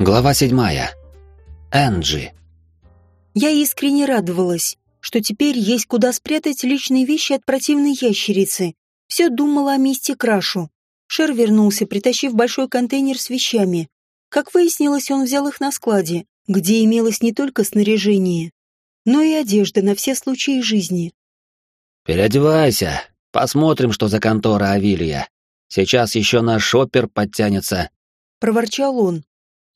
Глава седьмая. Энджи. Я искренне радовалась, что теперь есть куда спрятать личные вещи от противной ящерицы. Все думала о месте Крашу. Шер вернулся, притащив большой контейнер с вещами. Как выяснилось, он взял их на складе, где имелось не только снаряжение, но и одежда на все случаи жизни. «Переодевайся, посмотрим, что за контора Авилия. Сейчас еще наш шоппер подтянется», — проворчал он.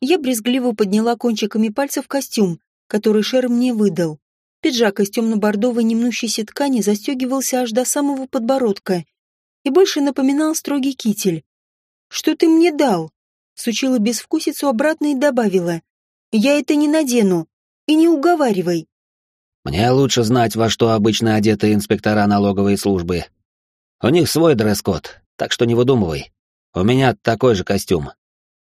Я брезгливо подняла кончиками пальцев костюм, который Шер мне выдал. Пиджак из темно-бордовой немнущейся ткани застегивался аж до самого подбородка и больше напоминал строгий китель. «Что ты мне дал?» Сучила безвкусицу обратно и добавила. «Я это не надену. И не уговаривай». «Мне лучше знать, во что обычно одеты инспектора налоговой службы. У них свой дресс-код, так что не выдумывай. У меня такой же костюм».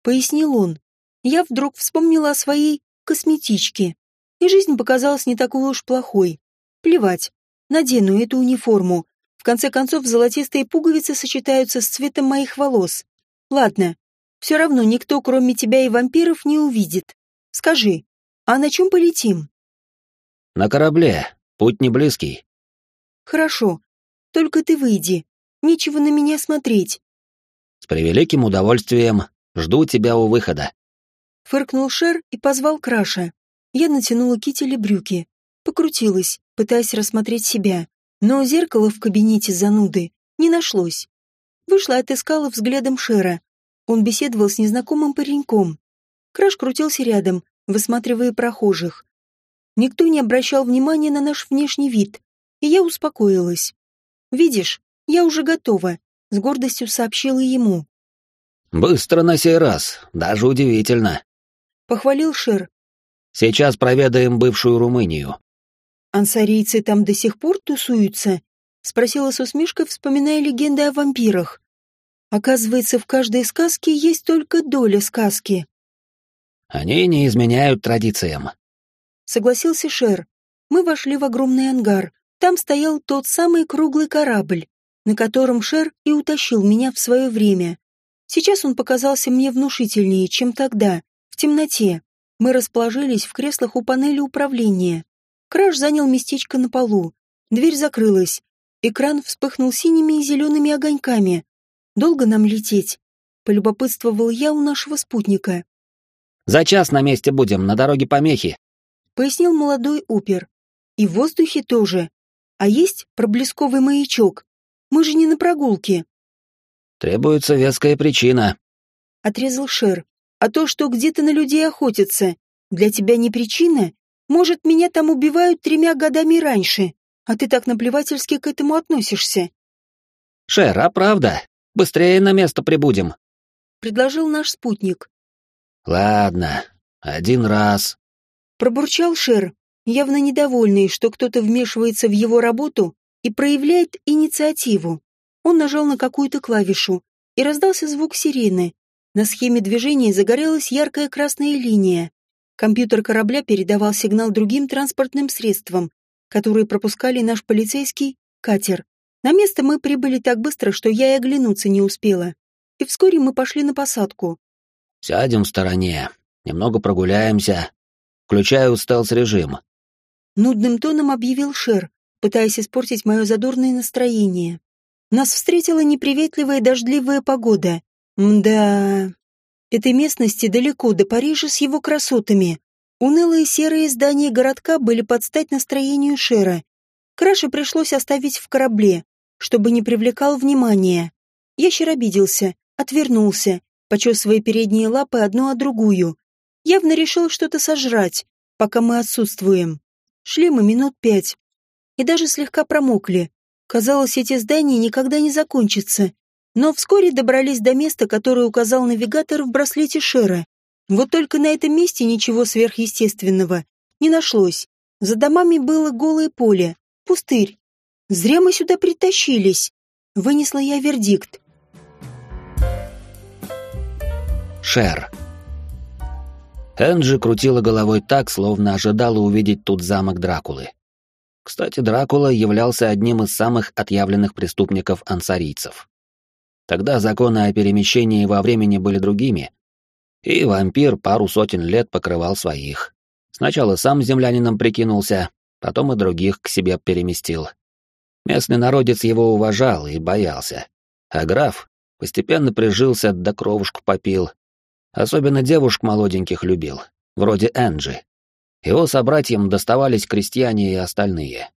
Пояснил он, я вдруг вспомнила о своей косметичке, и жизнь показалась не такой уж плохой. Плевать, надену эту униформу. В конце концов, золотистые пуговицы сочетаются с цветом моих волос. Ладно, все равно никто, кроме тебя и вампиров, не увидит. Скажи, а на чем полетим? На корабле. Путь не близкий. Хорошо. Только ты выйди. Нечего на меня смотреть. С превеликим удовольствием. Жду тебя у выхода. Фыркнул Шер и позвал Краша. Я натянула китель и брюки. Покрутилась, пытаясь рассмотреть себя. Но зеркала в кабинете зануды не нашлось. Вышла и отыскала взглядом Шера. Он беседовал с незнакомым пареньком. Краш крутился рядом, высматривая прохожих. Никто не обращал внимания на наш внешний вид, и я успокоилась. «Видишь, я уже готова», — с гордостью сообщила ему. «Быстро на сей раз, даже удивительно», Похвалил Шер. Сейчас проведаем бывшую Румынию. Ансарийцы там до сих пор тусуются? Спросила с усмешкой, вспоминая легенды о вампирах. Оказывается, в каждой сказке есть только доля сказки. Они не изменяют традициям. Согласился Шер. Мы вошли в огромный ангар. Там стоял тот самый круглый корабль, на котором Шер и утащил меня в свое время. Сейчас он показался мне внушительнее, чем тогда, в темноте. Мы расположились в креслах у панели управления. Краш занял местечко на полу. Дверь закрылась. Экран вспыхнул синими и зелеными огоньками. Долго нам лететь? Полюбопытствовал я у нашего спутника. «За час на месте будем, на дороге помехи», — пояснил молодой упер. «И в воздухе тоже. А есть проблесковый маячок? Мы же не на прогулке». «Требуется веская причина», — отрезал Шер. А то, что где-то на людей охотятся, для тебя не причина? Может, меня там убивают тремя годами раньше, а ты так наплевательски к этому относишься. Шер, а правда? Быстрее на место прибудем. Предложил наш спутник. Ладно, один раз. Пробурчал Шер, явно недовольный, что кто-то вмешивается в его работу и проявляет инициативу. Он нажал на какую-то клавишу, и раздался звук сирены, на схеме движения загорелась яркая красная линия. Компьютер корабля передавал сигнал другим транспортным средствам, которые пропускали наш полицейский катер. На место мы прибыли так быстро, что я и оглянуться не успела. И вскоре мы пошли на посадку. «Сядем в стороне, немного прогуляемся. Включаю стелс-режим». Нудным тоном объявил Шер, пытаясь испортить мое задорное настроение. Нас встретила неприветливая дождливая погода. Мда. Этой местности далеко до Парижа с его красотами. Унылые серые здания городка были под стать настроению Шера. Краше пришлось оставить в корабле, чтобы не привлекал внимания. Ящер обиделся, отвернулся, почесывая передние лапы одну о другую. Явно решил что-то сожрать, пока мы отсутствуем. Шли мы минут пять. И даже слегка промокли. Казалось, эти здания никогда не закончатся, но вскоре добрались до места, которое указал навигатор в браслете Шера. Вот только на этом месте ничего сверхъестественного не нашлось. За домами было голое поле, пустырь. Зря мы сюда притащились. Вынесла я вердикт. Шер. Энджи крутила головой так, словно ожидала увидеть тут замок Дракулы. Кстати, Дракула являлся одним из самых отъявленных преступников ансарийцев. Тогда законы о перемещении во времени были другими, И вампир пару сотен лет покрывал своих. Сначала сам землянином прикинулся, потом и других к себе переместил. Местный народец его уважал и боялся. А граф постепенно прижился, да кровушку попил. Особенно девушек молоденьких любил, вроде Энджи. Его собратьям доставались крестьяне и остальные.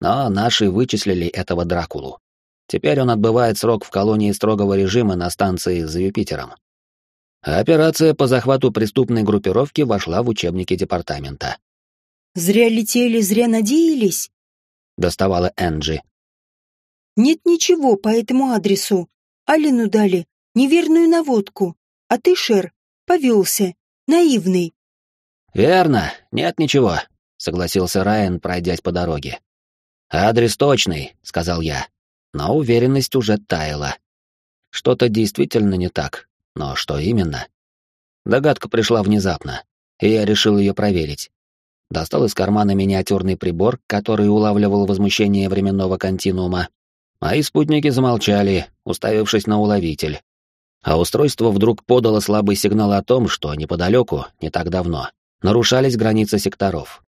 Но наши вычислили этого Дракулу. Теперь он отбывает срок в колонии строгого режима на станции за Юпитером. А операция по захвату преступной группировки вошла в учебники департамента. «Зря летели, зря надеялись?» — доставала Энджи. «Нет ничего по этому адресу. Алину дали, неверную наводку. А ты, Шер, повелся, наивный». «Верно, нет ничего», — согласился Райан, пройдясь по дороге. «Адрес точный», — сказал я, но уверенность уже таяла. Что-то действительно не так, но что именно? Догадка пришла внезапно, и я решил ее проверить. Достал из кармана миниатюрный прибор, который улавливал возмущение временного континуума. Мои спутники замолчали, уставившись на уловитель. А устройство вдруг подало слабый сигнал о том, что неподалеку, не так давно, нарушались границы секторов.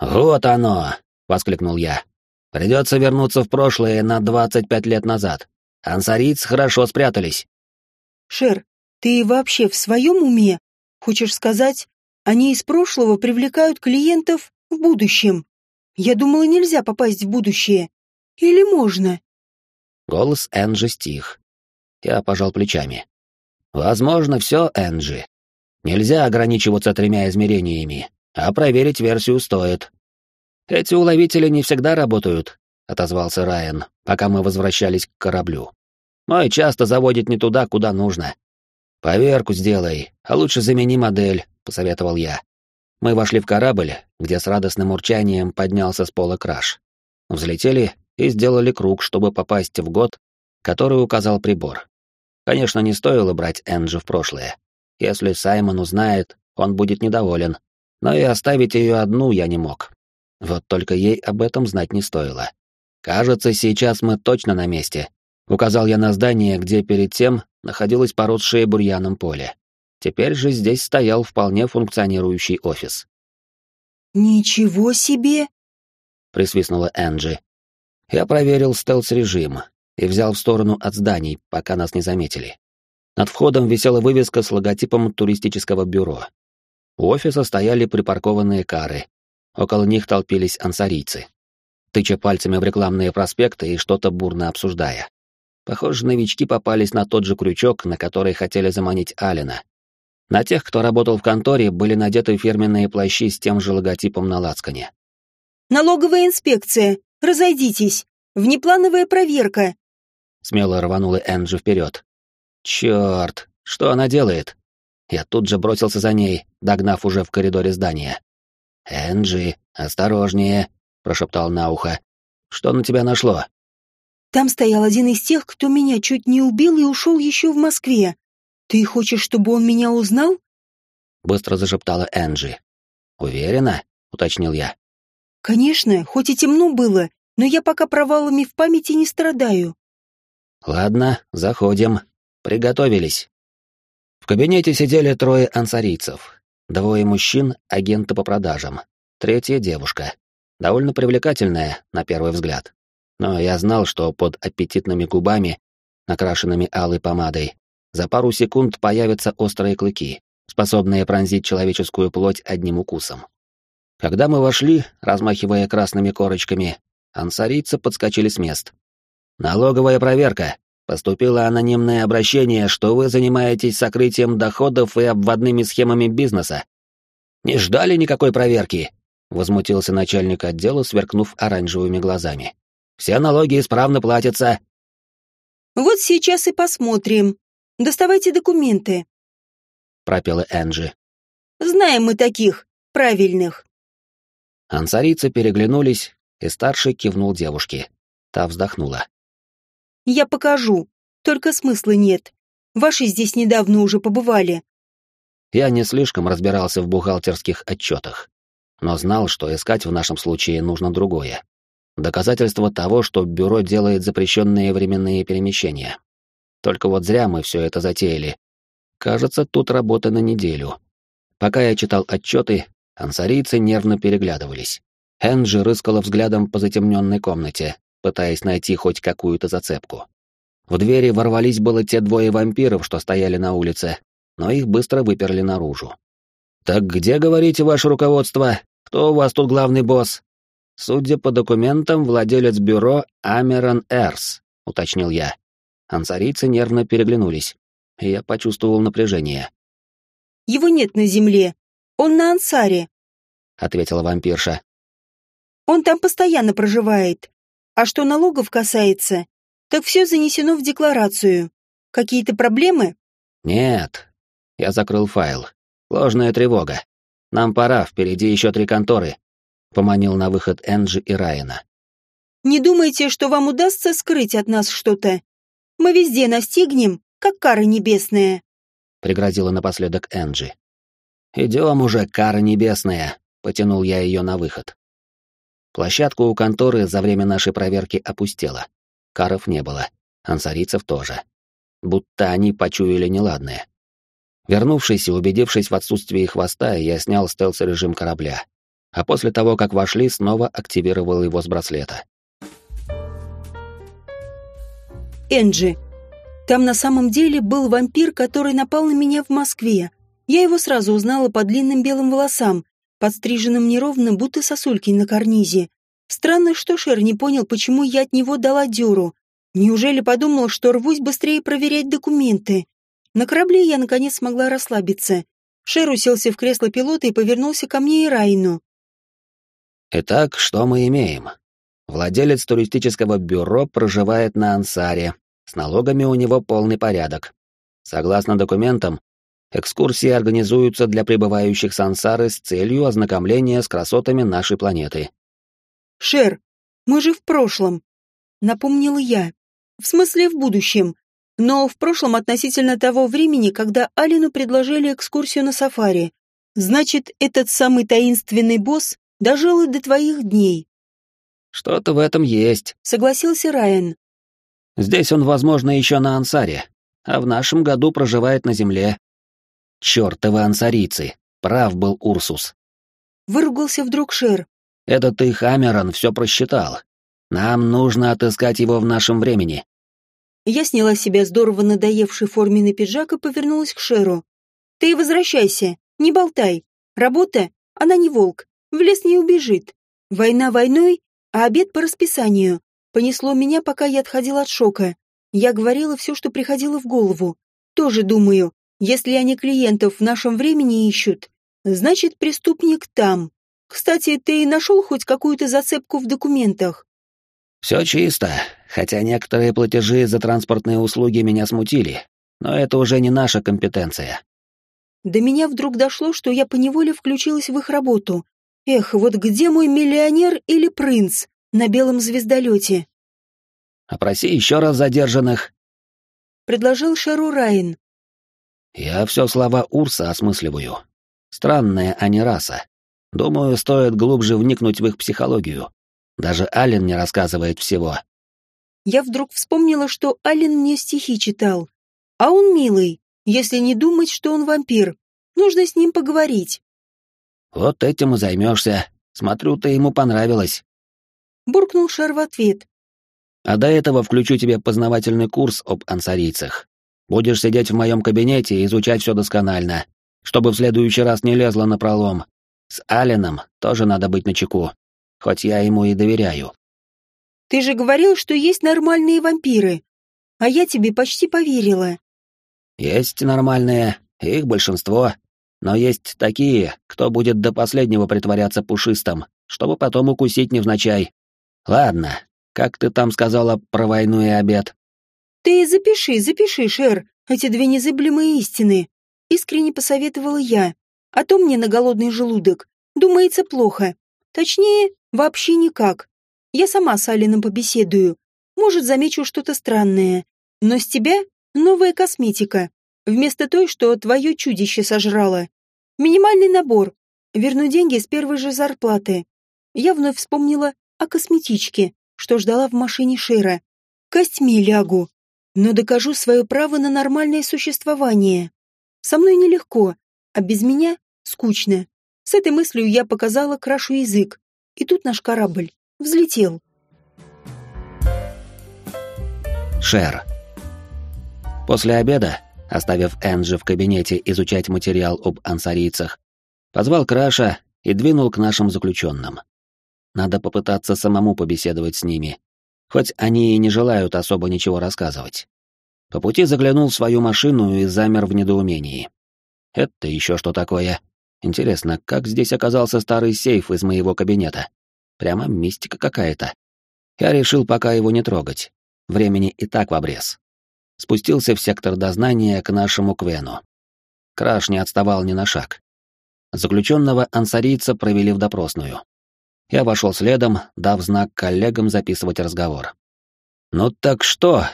«Вот оно!» — воскликнул я. Придется вернуться в прошлое на 25 лет назад. Ансарийцы хорошо спрятались. Шер, ты вообще в своем уме? Хочешь сказать, они из прошлого привлекают клиентов в будущем? Я думала, нельзя попасть в будущее. Или можно? Голос Энджи стих. Я пожал плечами. Возможно, все, Энджи. Нельзя ограничиваться тремя измерениями, а проверить версию стоит. «Эти уловители не всегда работают», — отозвался Райан, пока мы возвращались к кораблю. «Мой часто заводит не туда, куда нужно». «Поверку сделай, а лучше замени модель», — посоветовал я. Мы вошли в корабль, где с радостным урчанием поднялся с пола краш. Взлетели и сделали круг, чтобы попасть в год, который указал прибор. Конечно, не стоило брать Энджи в прошлое. Если Саймон узнает, он будет недоволен. Но и оставить ее одну я не мог. Вот только ей об этом знать не стоило. «Кажется, сейчас мы точно на месте», — указал я на здание, где перед тем находилось поросшее бурьяном поле. Теперь же здесь стоял вполне функционирующий офис. «Ничего себе!» — присвистнула Энджи. Я проверил стелс-режим и взял в сторону от зданий, пока нас не заметили. Над входом висела вывеска с логотипом туристического бюро. У офиса стояли припаркованные кары, Около них толпились ансарийцы, тыча пальцами в рекламные проспекты и что-то бурно обсуждая. Похоже, новички попались на тот же крючок, на который хотели заманить Алина. На тех, кто работал в конторе, были надеты фирменные плащи с тем же логотипом на лацкане. «Налоговая инспекция! Разойдитесь! Внеплановая проверка!» Смело рванула Энджи вперед. «Черт! Что она делает?» Я тут же бросился за ней, догнав уже в коридоре здания. «Энджи, осторожнее», — прошептал на ухо. «Что на тебя нашло?» «Там стоял один из тех, кто меня чуть не убил и ушел еще в Москве. Ты хочешь, чтобы он меня узнал?» Быстро зашептала Энджи. «Уверена?» — уточнил я. «Конечно, хоть и темно было, но я пока провалами в памяти не страдаю». «Ладно, заходим. Приготовились». В кабинете сидели трое ансарийцев, Двое мужчин — агенты по продажам. Третья — девушка. Довольно привлекательная, на первый взгляд. Но я знал, что под аппетитными губами, накрашенными алой помадой, за пару секунд появятся острые клыки, способные пронзить человеческую плоть одним укусом. Когда мы вошли, размахивая красными корочками, ансарийцы подскочили с мест. «Налоговая проверка. Поступило анонимное обращение, что вы занимаетесь сокрытием доходов и обводными схемами бизнеса. Не ждали никакой проверки, возмутился начальник отдела, сверкнув оранжевыми глазами. Все налоги исправно платятся. Вот сейчас и посмотрим. Доставайте документы, пропела Энджи. Знаем мы таких, правильных. Ансарийцы переглянулись, и старший кивнул девушке. Та вздохнула. Я покажу. Только смысла нет. Ваши здесь недавно уже побывали. Я не слишком разбирался в бухгалтерских отчетах, но знал, что искать в нашем случае нужно другое. Доказательство того, что бюро делает запрещенные временные перемещения. Только вот зря мы все это затеяли. Кажется, тут работа на неделю. Пока я читал отчеты, ансарийцы нервно переглядывались. Энджи рыскала взглядом по затемненной комнате, пытаясь найти хоть какую-то зацепку. В двери ворвались было те двое вампиров, что стояли на улице, но их быстро выперли наружу. «Так где, говорите, ваше руководство? Кто у вас тут главный босс?» «Судя по документам, владелец бюро Амерон Эрс», — уточнил я. Ансарийцы нервно переглянулись, и я почувствовал напряжение. «Его нет на земле. Он на Ансаре», — ответила вампирша. «Он там постоянно проживает. А что налогов касается, так все занесено в декларацию. Какие-то проблемы?» «Нет». Я закрыл файл. Ложная тревога. Нам пора, впереди еще три конторы. Поманил на выход Энджи и Райана. Не думайте, что вам удастся скрыть от нас что-то. Мы везде настигнем, как кара небесная. Пригрозила напоследок Энджи. Идем уже, кара небесная. Потянул я ее на выход. Площадку у конторы за время нашей проверки опустела. Каров не было, ансарийцев тоже. Будто они почуяли неладное. Вернувшись и убедившись в отсутствии хвоста, я снял стелс-режим корабля. А после того, как вошли, снова активировал его с браслета. Энджи. Там на самом деле был вампир, который напал на меня в Москве. Я его сразу узнала по длинным белым волосам, подстриженным неровно, будто сосульки на карнизе. Странно, что Шер не понял, почему я от него дала дёру. Неужели подумал, что рвусь быстрее проверять документы? На корабле я наконец смогла расслабиться. Шер уселся в кресло пилота и повернулся ко мне и Райну. «Итак, что мы имеем? Владелец туристического бюро проживает на Ансаре. С налогами у него полный порядок. Согласно документам, экскурсии организуются для прибывающих с Ансары с целью ознакомления с красотами нашей планеты». «Шер, мы же в прошлом», — напомнила я. «В смысле, в будущем но в прошлом относительно того времени, когда Алину предложили экскурсию на сафари. Значит, этот самый таинственный босс дожил и до твоих дней. Что-то в этом есть, согласился Райан. Здесь он, возможно, еще на Ансаре, а в нашем году проживает на земле. Чёртовы ансарийцы, прав был Урсус. Выругался вдруг Шер. Этот их Амерон все просчитал. Нам нужно отыскать его в нашем времени. Я сняла с себя здорово надоевший форменный пиджак и повернулась к Шеру. «Ты возвращайся, не болтай. Работа, она не волк, в лес не убежит. Война войной, а обед по расписанию. Понесло меня, пока я отходила от шока. Я говорила все, что приходило в голову. Тоже думаю, если они клиентов в нашем времени ищут, значит, преступник там. Кстати, ты нашел хоть какую-то зацепку в документах? Все чисто, хотя некоторые платежи за транспортные услуги меня смутили, но это уже не наша компетенция. До меня вдруг дошло, что я поневоле включилась в их работу. Эх, вот где мой миллионер или принц на белом звездолете? Опроси еще раз задержанных. Предложил Шару Райан. Я все слова Урса осмысливаю. Странная они раса. Думаю, стоит глубже вникнуть в их психологию. Даже Ален не рассказывает всего. Я вдруг вспомнила, что Ален мне стихи читал. А он милый, если не думать, что он вампир. Нужно с ним поговорить. Вот этим и займешься. Смотрю, ты ему понравилось. Буркнул Шар в ответ. А до этого включу тебе познавательный курс об ансарийцах. Будешь сидеть в моем кабинете и изучать все досконально, чтобы в следующий раз не лезло на пролом. С Аленом тоже надо быть начеку хоть я ему и доверяю. Ты же говорил, что есть нормальные вампиры, а я тебе почти поверила. Есть нормальные, их большинство, но есть такие, кто будет до последнего притворяться пушистым, чтобы потом укусить невзначай. Ладно, как ты там сказала про войну и обед? Ты запиши, запиши, Шер, эти две незыблемые истины. Искренне посоветовала я. А то мне на голодный желудок. Думается плохо. Точнее, вообще никак. Я сама с Алином побеседую. Может, замечу что-то странное. Но с тебя новая косметика. Вместо той, что твое чудище сожрало. Минимальный набор. Верну деньги с первой же зарплаты. Я вновь вспомнила о косметичке, что ждала в машине Шера. Костьми лягу. Но докажу свое право на нормальное существование. Со мной нелегко, а без меня скучно. С этой мыслью я показала крашу язык, и тут наш корабль взлетел. Шер. После обеда, оставив Энджи в кабинете изучать материал об ансарийцах, позвал Краша и двинул к нашим заключенным. Надо попытаться самому побеседовать с ними, хоть они и не желают особо ничего рассказывать. По пути заглянул в свою машину и замер в недоумении. Это еще что такое? Интересно, как здесь оказался старый сейф из моего кабинета? Прямо мистика какая-то. Я решил пока его не трогать. Времени и так в обрез. Спустился в сектор дознания к нашему Квену. Краш не отставал ни на шаг. Заключенного ансарийца провели в допросную. Я вошел следом, дав знак коллегам записывать разговор. «Ну так что?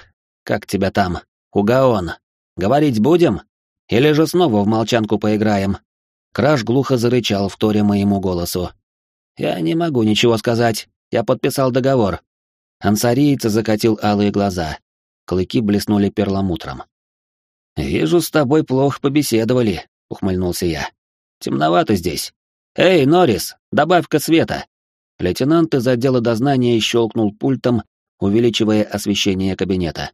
Как тебя там? Угаон? Говорить будем? Или же снова в молчанку поиграем?» Краш глухо зарычал, вторя моему голосу. «Я не могу ничего сказать. Я подписал договор». Ансарийца закатил алые глаза. Клыки блеснули перламутром. «Вижу, с тобой плохо побеседовали», — ухмыльнулся я. «Темновато здесь. Эй, Норрис, добавь-ка света». Лейтенант из отдела дознания щелкнул пультом, увеличивая освещение кабинета.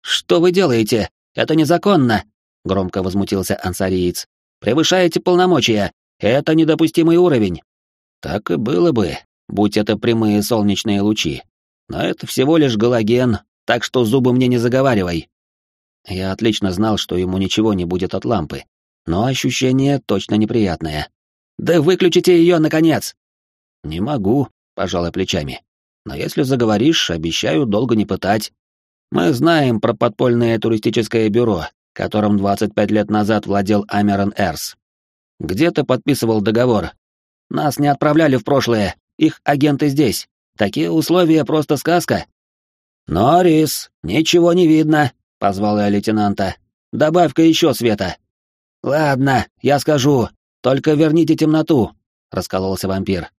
«Что вы делаете? Это незаконно!» — громко возмутился ансариец. «Превышаете полномочия! Это недопустимый уровень!» «Так и было бы, будь это прямые солнечные лучи. Но это всего лишь галоген, так что зубы мне не заговаривай». Я отлично знал, что ему ничего не будет от лампы, но ощущение точно неприятное. «Да выключите ее, наконец!» «Не могу», — пожалуй плечами. «Но если заговоришь, обещаю долго не пытать. Мы знаем про подпольное туристическое бюро, которым 25 лет назад владел Амерон Эрс. Где ты подписывал договор? Нас не отправляли в прошлое, их агенты здесь. Такие условия просто сказка». «Норрис, ничего не видно», — позвал я лейтенанта. «Добавь-ка еще света». «Ладно, я скажу, только верните темноту», — раскололся вампир.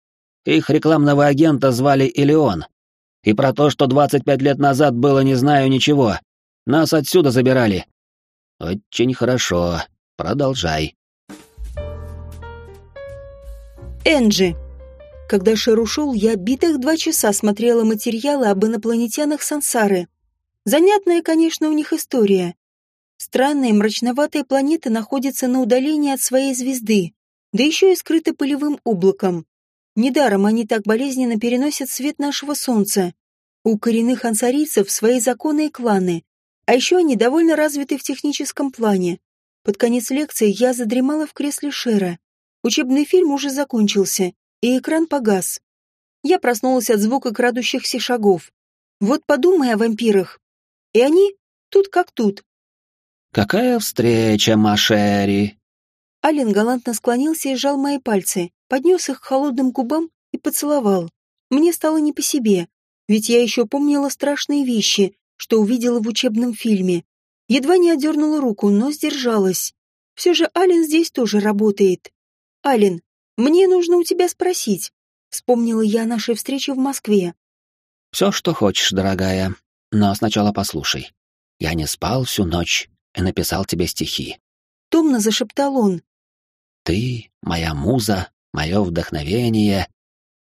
Их рекламного агента звали Илеон. И про то, что 25 лет назад было, не знаю ничего. Нас отсюда забирали. Очень хорошо. Продолжай. Энджи. Когда Шер ушел, я битых два часа смотрела материалы об инопланетянах Сансары. Занятная, конечно, у них история. Странная мрачноватая планета находится на удалении от своей звезды, да еще и скрыта пылевым облаком. Недаром они так болезненно переносят свет нашего солнца. У коренных ансарийцев свои законы и кланы, а еще они довольно развиты в техническом плане. Под конец лекции я задремала в кресле Шера. Учебный фильм уже закончился, и экран погас. Я проснулась от звука крадущихся шагов. Вот подумай о вампирах. И они тут как тут. «Какая встреча, Машери!» Ален галантно склонился и сжал мои пальцы поднес их к холодным губам и поцеловал. Мне стало не по себе, ведь я еще помнила страшные вещи, что увидела в учебном фильме. Едва не отдернула руку, но сдержалась. Все же Ален здесь тоже работает. Ален, мне нужно у тебя спросить. Вспомнила я о нашей встрече в Москве. Все, что хочешь, дорогая. Но сначала послушай. Я не спал всю ночь и написал тебе стихи. Томно зашептал он. Ты, моя муза, мое вдохновение.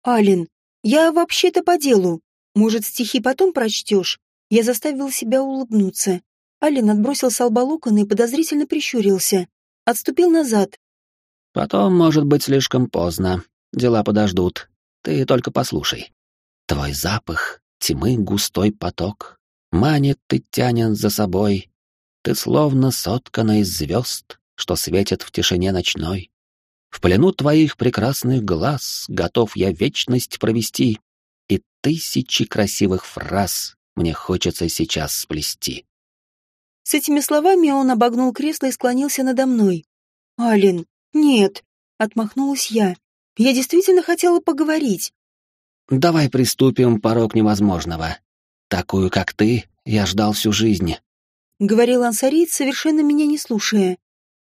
Алин, я вообще-то по делу. Может, стихи потом прочтешь? Я заставил себя улыбнуться. Алин отбросил с лба локон и подозрительно прищурился. Отступил назад. Потом, может быть, слишком поздно. Дела подождут. Ты только послушай. Твой запах, тьмы густой поток, манит и тянет за собой. Ты словно соткана из звезд, что светят в тишине ночной. В плену твоих прекрасных глаз готов я вечность провести, и тысячи красивых фраз мне хочется сейчас сплести. С этими словами он обогнул кресло и склонился надо мной. «Алин, нет!» — отмахнулась я. «Я действительно хотела поговорить». «Давай приступим порог невозможного. Такую, как ты, я ждал всю жизнь», — говорил ансарит, совершенно меня не слушая.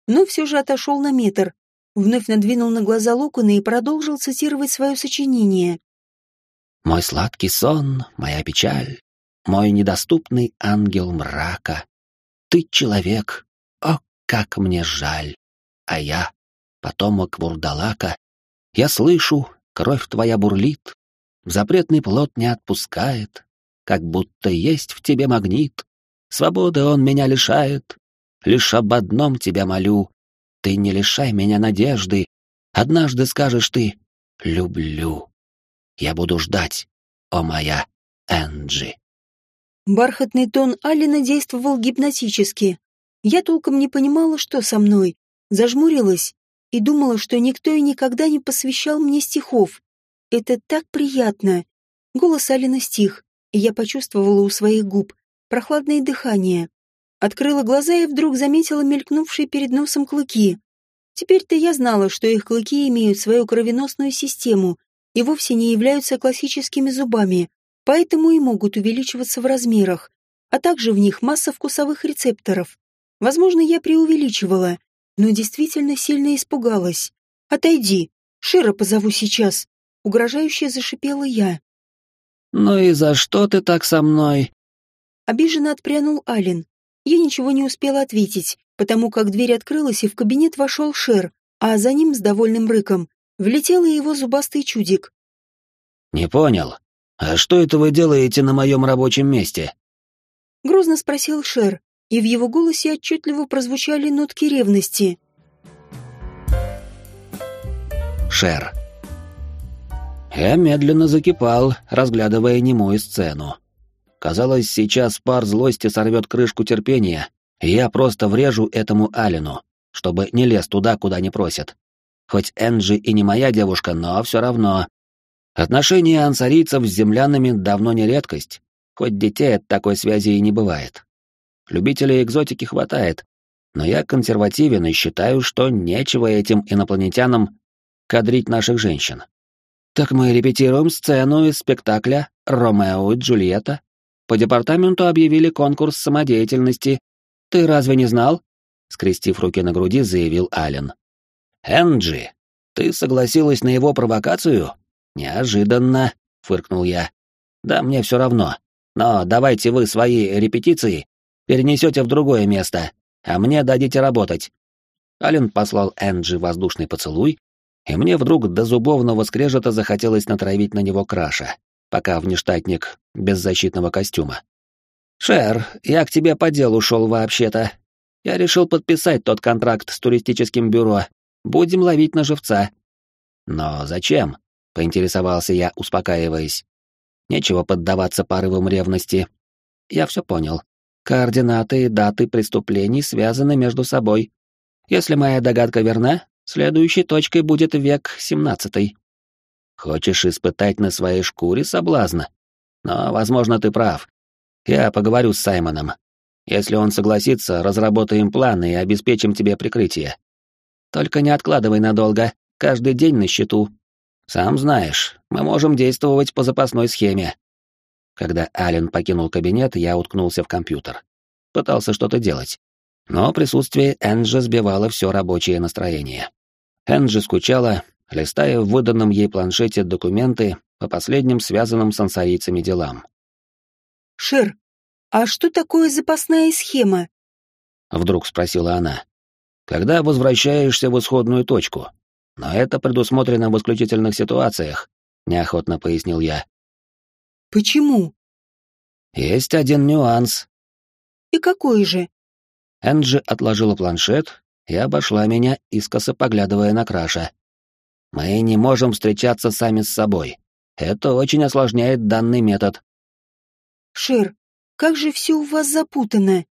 Но все же отошел на метр, вновь надвинул на глаза локоны и продолжил цитировать свое сочинение. «Мой сладкий сон, моя печаль, мой недоступный ангел мрака. Ты человек, о, как мне жаль. А я, потомок Бурдалака, я слышу, кровь твоя бурлит, запретный плод не отпускает, как будто есть в тебе магнит. Свободы он меня лишает, лишь об одном тебя молю. Ты не лишай меня надежды, однажды скажешь ты «люблю». Я буду ждать, о моя Энджи. Бархатный тон Алина действовал гипнотически. Я толком не понимала, что со мной. Зажмурилась и думала, что никто и никогда не посвящал мне стихов. Это так приятно. Голос Алина стих, и я почувствовала у своих губ прохладное дыхание. Открыла глаза и вдруг заметила мелькнувшие перед носом клыки. Теперь-то я знала, что их клыки имеют свою кровеносную систему и вовсе не являются классическими зубами, поэтому и могут увеличиваться в размерах, а также в них масса вкусовых рецепторов. Возможно, я преувеличивала, но действительно сильно испугалась. «Отойди! Шира позову сейчас!» Угрожающе зашипела я. «Ну и за что ты так со мной?» Обиженно отпрянул Ален. Я ничего не успела ответить, потому как дверь открылась, и в кабинет вошел Шер, а за ним с довольным рыком влетел и его зубастый чудик. «Не понял. А что это вы делаете на моем рабочем месте?» Грозно спросил Шер, и в его голосе отчетливо прозвучали нотки ревности. Шер. Я медленно закипал, разглядывая немую сцену. Казалось, сейчас пар злости сорвет крышку терпения, и я просто врежу этому Алину, чтобы не лез туда, куда не просят. Хоть Энджи и не моя девушка, но все равно. Отношения ансарийцев с землянами давно не редкость, хоть детей от такой связи и не бывает. Любителей экзотики хватает, но я консервативен и считаю, что нечего этим инопланетянам кадрить наших женщин. Так мы репетируем сцену из спектакля «Ромео и Джульетта». По департаменту объявили конкурс самодеятельности. Ты разве не знал? Скрестив руки на груди, заявил Ален. «Энджи, ты согласилась на его провокацию?» «Неожиданно», — фыркнул я. «Да мне все равно. Но давайте вы свои репетиции перенесете в другое место, а мне дадите работать». Ален послал Энджи воздушный поцелуй, и мне вдруг до зубовного скрежета захотелось натравить на него краша, пока внештатник без защитного костюма. «Шер, я к тебе по делу шел вообще-то. Я решил подписать тот контракт с туристическим бюро, Будем ловить на живца. Но зачем? Поинтересовался я, успокаиваясь. Нечего поддаваться порывам ревности. Я все понял. Координаты и даты преступлений связаны между собой. Если моя догадка верна, следующей точкой будет век семнадцатый. Хочешь испытать на своей шкуре соблазна? Но, возможно, ты прав. Я поговорю с Саймоном. Если он согласится, разработаем планы и обеспечим тебе прикрытие. Только не откладывай надолго, каждый день на счету. Сам знаешь, мы можем действовать по запасной схеме. Когда Ален покинул кабинет, я уткнулся в компьютер. Пытался что-то делать. Но присутствие Энджи сбивало все рабочее настроение. Энджи скучала, листая в выданном ей планшете документы по последним связанным с ансарийцами делам. «Шер, а что такое запасная схема?» Вдруг спросила она когда возвращаешься в исходную точку. Но это предусмотрено в исключительных ситуациях, неохотно пояснил я. Почему? Есть один нюанс. И какой же? Энджи отложила планшет и обошла меня, искоса поглядывая на Краша. Мы не можем встречаться сами с собой. Это очень осложняет данный метод. Шер, как же все у вас запутано.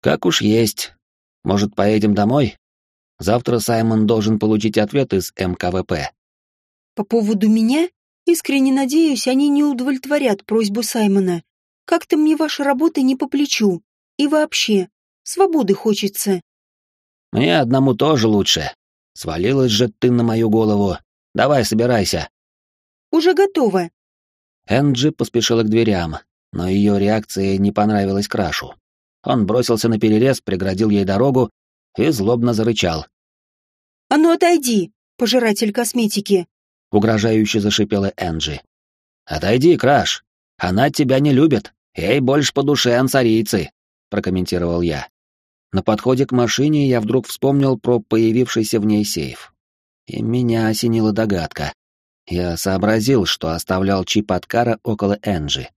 Как уж есть. Может, поедем домой? Завтра Саймон должен получить ответ из МКВП. По поводу меня? Искренне надеюсь, они не удовлетворят просьбу Саймона. Как-то мне ваша работа не по плечу. И вообще, свободы хочется. Мне одному тоже лучше. Свалилась же ты на мою голову. Давай, собирайся. Уже готово. Энджи поспешила к дверям, но ее реакция не понравилась Крашу. Он бросился на перерез, преградил ей дорогу и злобно зарычал. «А ну отойди, пожиратель косметики!» — угрожающе зашипела Энджи. «Отойди, Краш! Она тебя не любит, ей больше по душе ансарийцы!» — прокомментировал я. На подходе к машине я вдруг вспомнил про появившийся в ней сейф. И меня осенила догадка. Я сообразил, что оставлял чип от Кара около Энджи.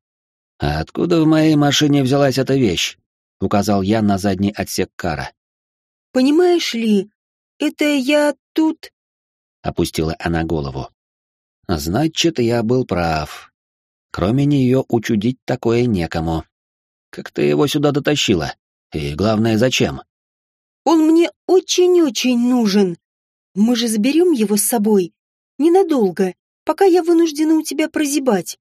«А откуда в моей машине взялась эта вещь?» — указал я на задний отсек Кара. «Понимаешь ли, это я тут...» — опустила она голову. «Значит, я был прав. Кроме нее учудить такое некому. Как ты его сюда дотащила? И главное, зачем?» «Он мне очень-очень нужен. Мы же заберем его с собой. Ненадолго, пока я вынуждена у тебя прозябать».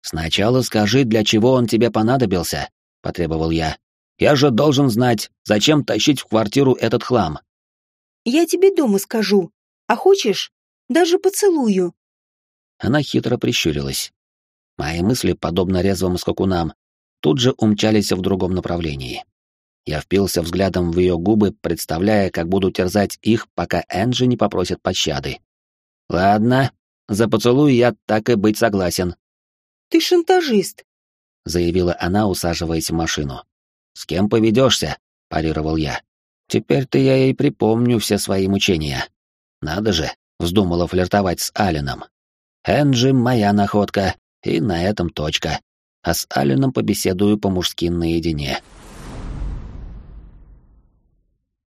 «Сначала скажи, для чего он тебе понадобился», — потребовал я. «Я же должен знать, зачем тащить в квартиру этот хлам». «Я тебе дома скажу. А хочешь, даже поцелую». Она хитро прищурилась. Мои мысли, подобно резвым скакунам, тут же умчались в другом направлении. Я впился взглядом в ее губы, представляя, как буду терзать их, пока Энджи не попросит пощады. «Ладно, за поцелуй я так и быть согласен», ты шантажист, заявила она, усаживаясь в машину. С кем поведешься? парировал я. Теперь-то я ей припомню все свои мучения. Надо же, вздумала флиртовать с Алином. Энджи моя находка, и на этом точка. А с Алином побеседую по-мужски наедине.